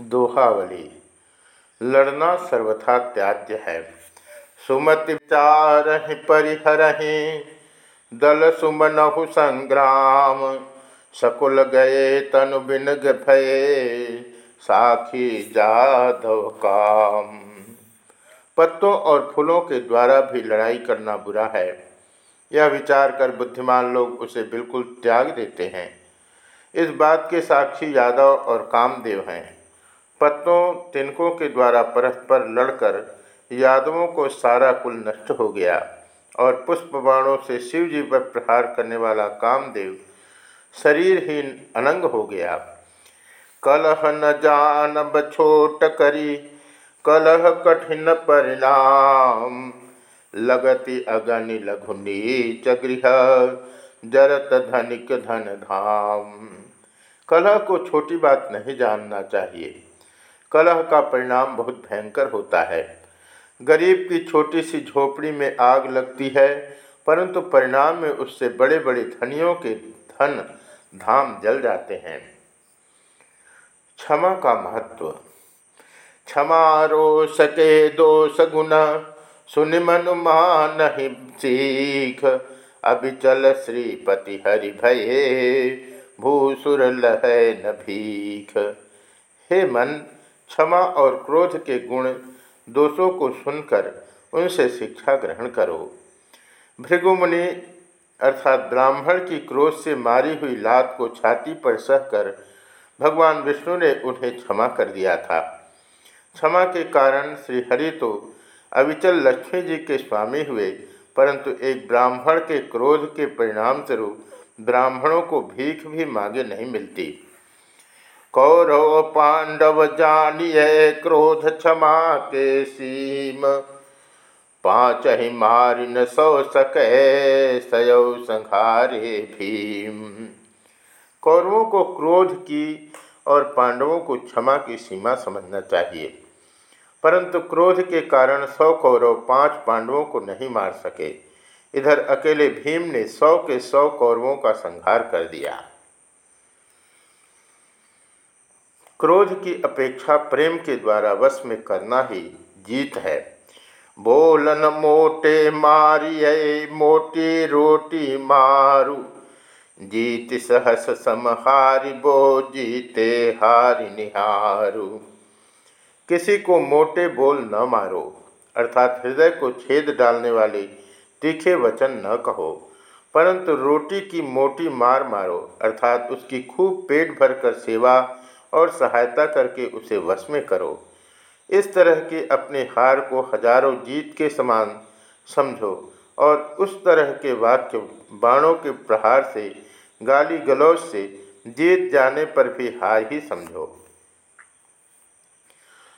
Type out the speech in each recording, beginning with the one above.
दोहावली। लड़ना सर्वथा त्याज्य है। सुमति विचार परिहर दल सुमनहु संग्राम। सकुल गए, तनु बिन भये, साखी जाधव काम। पत्तों और फूलों के द्वारा भी लड़ाई करना बुरा है। यह विचार कर बुद्धिमान लोग उसे बिल्कुल त्याग देते हैं। इस बात के साक्षी यादव और कामदेव हैं। पत्तों तिनकों के द्वारा परस्पर लड़कर यादवों को सारा कुल नष्ट हो गया और पुष्प बाणों से शिव जी पर प्रहार करने वाला कामदेव शरीरहीन अनंग हो गया। कलह न जान बछोट करी, कलह कठिन परिणाम। लगति अगनि लघुनी चगृह जरत धनिक धन धाम। कलह को छोटी बात नहीं जानना चाहिए। कलह का परिणाम बहुत भयंकर होता है। गरीब की छोटी सी झोपड़ी में आग लगती है, परंतु परिणाम में उससे बड़े बड़े धनियों के धन धाम जल जाते हैं। क्षमा का महत्व। क्षमा रो सके दोष गुना सुन मन मान सीख। अभिचल श्रीपति हरि भये, भूसुर लह न भीख। हे मन क्षमा और क्रोध के गुण दोषों को सुनकर उनसे शिक्षा ग्रहण करो। भृगुमुनि अर्थात ब्राह्मण की क्रोध से मारी हुई लात को छाती पर सहकर भगवान विष्णु ने उन्हें क्षमा कर दिया था। क्षमा के कारण श्री हरि तो अविचल लक्ष्मी जी के स्वामी हुए, परंतु एक ब्राह्मण के क्रोध के परिणाम स्वरूप ब्राह्मणों को भीख भी मांगे नहीं मिलती। कौरव पांडव जानिए क्रोध क्षमा के सीम। पाँच ही मारि न सौ सके, सयौ संहारे भीम। कौरवों को क्रोध की और पांडवों को क्षमा की सीमा समझना चाहिए। परंतु क्रोध के कारण सौ कौरव पाँच पांडवों को नहीं मार सके। इधर अकेले भीम ने सौ के सौ कौरवों का संहार कर दिया। क्रोध की अपेक्षा प्रेम के द्वारा वश में करना ही जीत है। बोलन मोटे मारिय मोटी रोटी मारू। जीत सहस समहारि, बो जीते हारि निहारू। किसी को मोटे बोल न मारो, अर्थात हृदय को छेद डालने वाले तीखे वचन न कहो, परंतु रोटी की मोटी मार मारो, अर्थात उसकी खूब पेट भरकर सेवा और सहायता करके उसे वश में करो। इस तरह के अपने हार को हज़ारों जीत के समान समझो और उस तरह के वाक्य बाणों के प्रहार से गाली गलौज से जीत जाने पर भी हार ही समझो।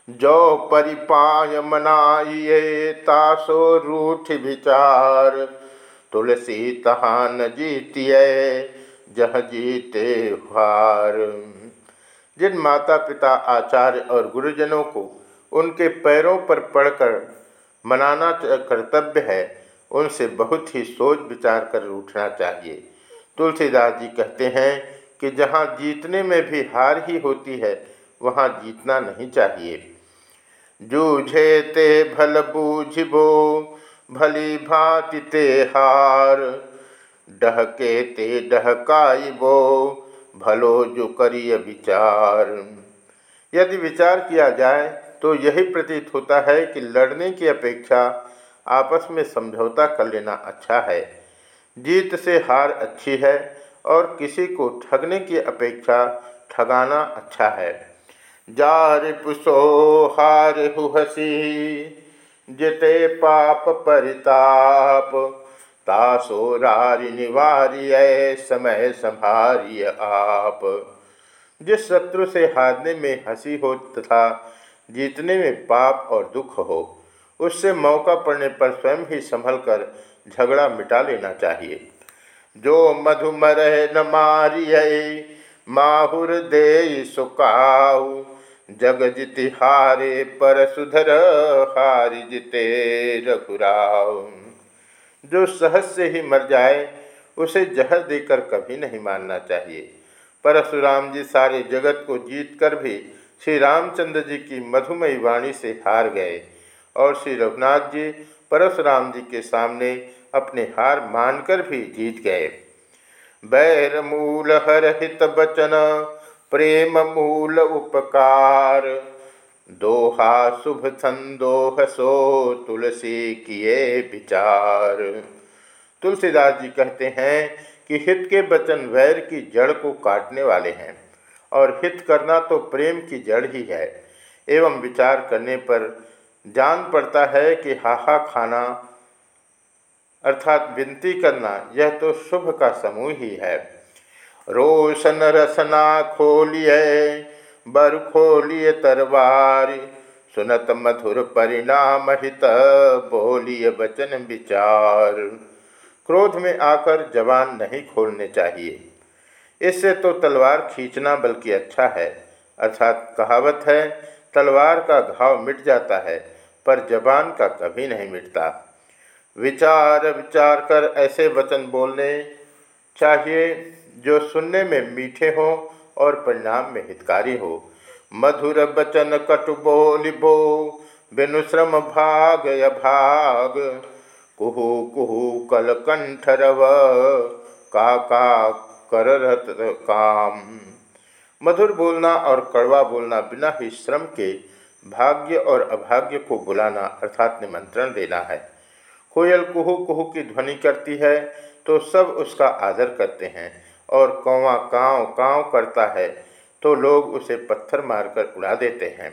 जो परिपाय मनाइए तासो रूठ विचार, तुलसी तहान जीतिए, जह जीते हार। जिन माता पिता आचार्य और गुरुजनों को उनके पैरों पर पड़कर मनाना कर्तव्य है, उनसे बहुत ही सोच विचार कर उठना चाहिए। तुलसीदास जी कहते हैं कि जहाँ जीतने में भी हार ही होती है, वहाँ जीतना नहीं चाहिए। जूझे ते भल बूझबो, भली भांति ते हार, डहके ते डहकाइबो भलो जो करिय विचार। यदि विचार किया जाए तो यही प्रतीत होता है कि लड़ने की अपेक्षा आपस में समझौता कर लेना अच्छा है। जीत से हार अच्छी है, और किसी को ठगने की अपेक्षा ठगाना अच्छा है। जार पुसो हार हसी, जिते पाप परिताप तासोरारि निवार्य समय संभारिय आप। जिस शत्रु से हारने में हँसी हो तथा जीतने में पाप और दुख हो, उससे मौका पड़ने पर स्वयं ही संभल कर झगड़ा मिटा लेना चाहिए। जो मधुमर न मारिय माहुर दे सुकाऊ जग जिति हारे पर सुधर हारि जिते रघुराव जो सहज से ही मर जाए, उसे जहर देकर कभी नहीं मानना चाहिए। परशुराम जी सारे जगत को जीत कर भी श्री रामचंद्र जी की मधुमयी वाणी से हार गए और श्री रघुनाथ जी परशुराम जी के सामने अपने हार मानकर भी जीत गए। बैर मूल हर हित बचन, प्रेम मूल उपकार दोहा शुभ संदोह सो तुलसी किए विचार। तुलसीदास जी कहते हैं कि हित के वचन वैर की जड़ को काटने वाले हैं और हित करना तो प्रेम की जड़ ही है। एवं विचार करने पर जान पड़ता है कि हाहा खाना, अर्थात विनती करना, यह तो शुभ का समूह ही है। रोशन रसना खोलिए बर खोलिए तरवार। सुनत मधुर परिणाम हित, बोलिए वचन विचार। क्रोध में आकर जवान नहीं खोलने चाहिए। इससे तो तलवार खींचना बल्कि अच्छा है। अर्थात कहावत है, तलवार का घाव मिट जाता है, पर जबान का कभी नहीं मिटता। विचार विचार कर ऐसे वचन बोलने चाहिए जो सुनने में मीठे हों और परिणाम में हितकारी हो। मधुर बचन कटु बोल बो, बिनु श्रम भाग या भाग। कुहु कुहु कल कंठरव का का करत काम। मधुर बोलना और कड़वा बोलना बिना ही श्रम के भाग्य और अभाग्य को बुलाना अर्थात निमंत्रण देना है। कोयल कुहू कुहू की ध्वनि करती है तो सब उसका आदर करते हैं। और कौवा काँव काँव करता है तो लोग उसे पत्थर मारकर उड़ा देते हैं।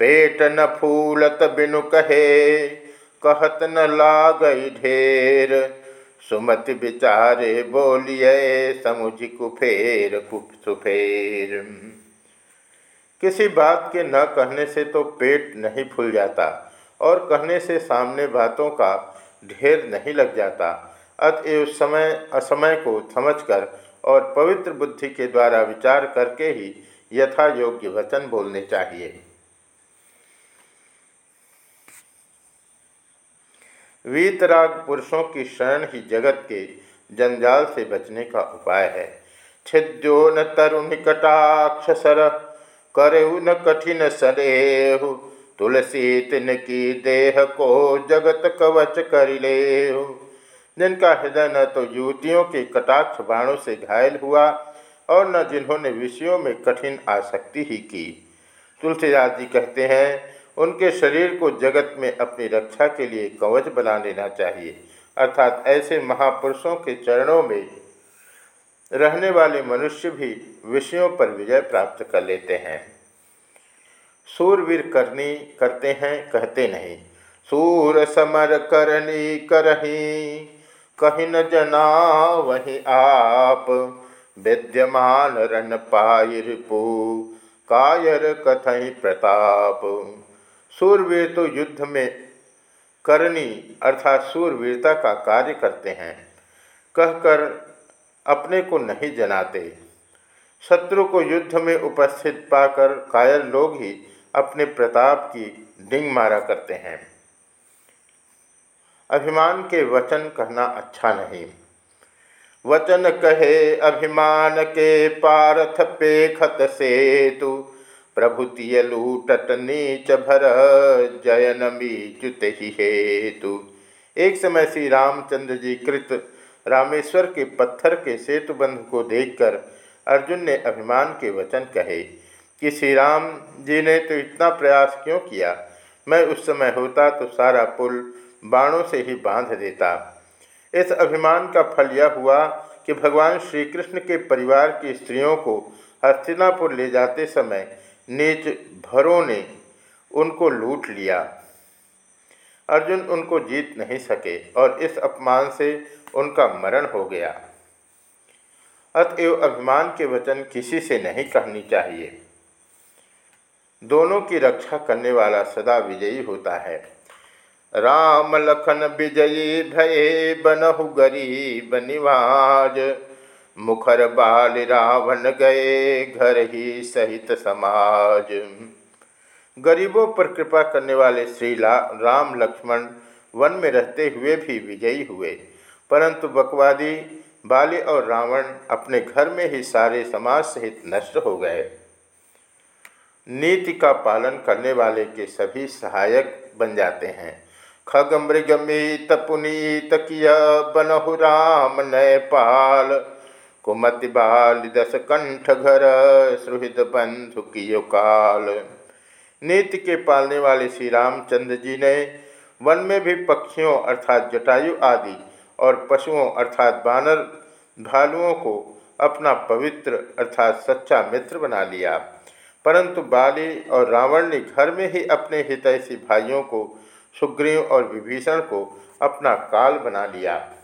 पेट न फूलत बिनु कहे, कहत न लागई ढेर। सुमति बिचारे बोलिए, समुझ कुफेर कुफ सुफेर। किसी बात के न कहने से तो पेट नहीं फूल जाता, और कहने से सामने बातों का ढेर नहीं लग जाता। अतएव समय, असमय को समझकर और पवित्र बुद्धि के द्वारा विचार करके ही यथा योग्य वचन बोलने चाहिए। वीतराग पुरुषों की शरण ही जगत के जंजाल से बचने का उपाय है। छिद्यो न तरुण कटाक्ष सर, करहु न कठिन सरेहु तुलसी तिन की देह को जगत कवच कर ले जिनका हृदय न तो युवतियों के कटाक्ष बाणों से घायल हुआ और न जिन्होंने विषयों में कठिन आसक्ति ही की। तुलसीदास जी कहते हैं, उनके शरीर को जगत में अपनी रक्षा के लिए कवच बना लेना चाहिए, अर्थात ऐसे महापुरुषों के चरणों में रहने वाले मनुष्य भी विषयों पर विजय प्राप्त कर लेते हैं। सूरवीर करनी करते हैं, कहते नहीं, सूर समर करनी करही कहीं न जना वही आप? विद्यमान रन पायर पू कायर कथई प्रताप। सूरवीर तो युद्ध में करनी अर्थात सूरवीरता का कार्य करते हैं। कहकर अपने को नहीं जनाते। शत्रु को युद्ध में उपस्थित पाकर कायर लोग ही अपने प्रताप की डिंग मारा करते हैं। अभिमान के वचन कहना अच्छा नहीं। वचन कहे अभिमान के पारथ पे खत सेतु प्रभुतिय लूटत नीच भर जयन मीचुत ही हेतु। एक समय श्री रामचंद्र जी कृत रामेश्वर के पत्थर के सेतु बंध को देखकर अर्जुन ने अभिमान के वचन कहे कि श्री राम जी ने तो इतना प्रयास क्यों किया? मैं उस समय होता तो सारा पुल बाणों से ही बाँध देता। इस अभिमान का फल यह हुआ कि भगवान श्री कृष्ण के परिवार की स्त्रियों को हस्तिनापुर ले जाते समय नीच भरों ने उनको लूट लिया। अर्जुन उनको जीत नहीं सके और इस अपमान से उनका मरण हो गया। अतएव अभिमान के वचन किसी से नहीं कहनी चाहिए। दोनों की रक्षा करने वाला सदा विजयी होता है। राम लखन विजयी भये बनहु गरीब निवाज। मुखर बाल रावण गए घर ही सहित समाज। गरीबों पर कृपा करने वाले श्री राम लक्ष्मण वन में रहते हुए भी विजयी हुए। परंतु बकवादी, बाली और रावण अपने घर में ही सारे समाज सहित नष्ट हो गए। नीति का पालन करने वाले के सभी सहायक बन जाते हैं। खग मृगमीत पुनीत किया बनहु राम नय पाल कुमति बाल दस कंठ घर सुहृद बंधु कियो काल नीति के पालने वाले श्री रामचंद्र जी ने वन में भी पक्षियों अर्थात जटायु आदि और पशुओं अर्थात बानर भालुओं को अपना पवित्र अर्थात सच्चा मित्र बना लिया। परंतु बाली और रावण ने घर में ही अपने हितैषी भाइयों को सुग्रीव और विभीषण को अपना काल बना लिया।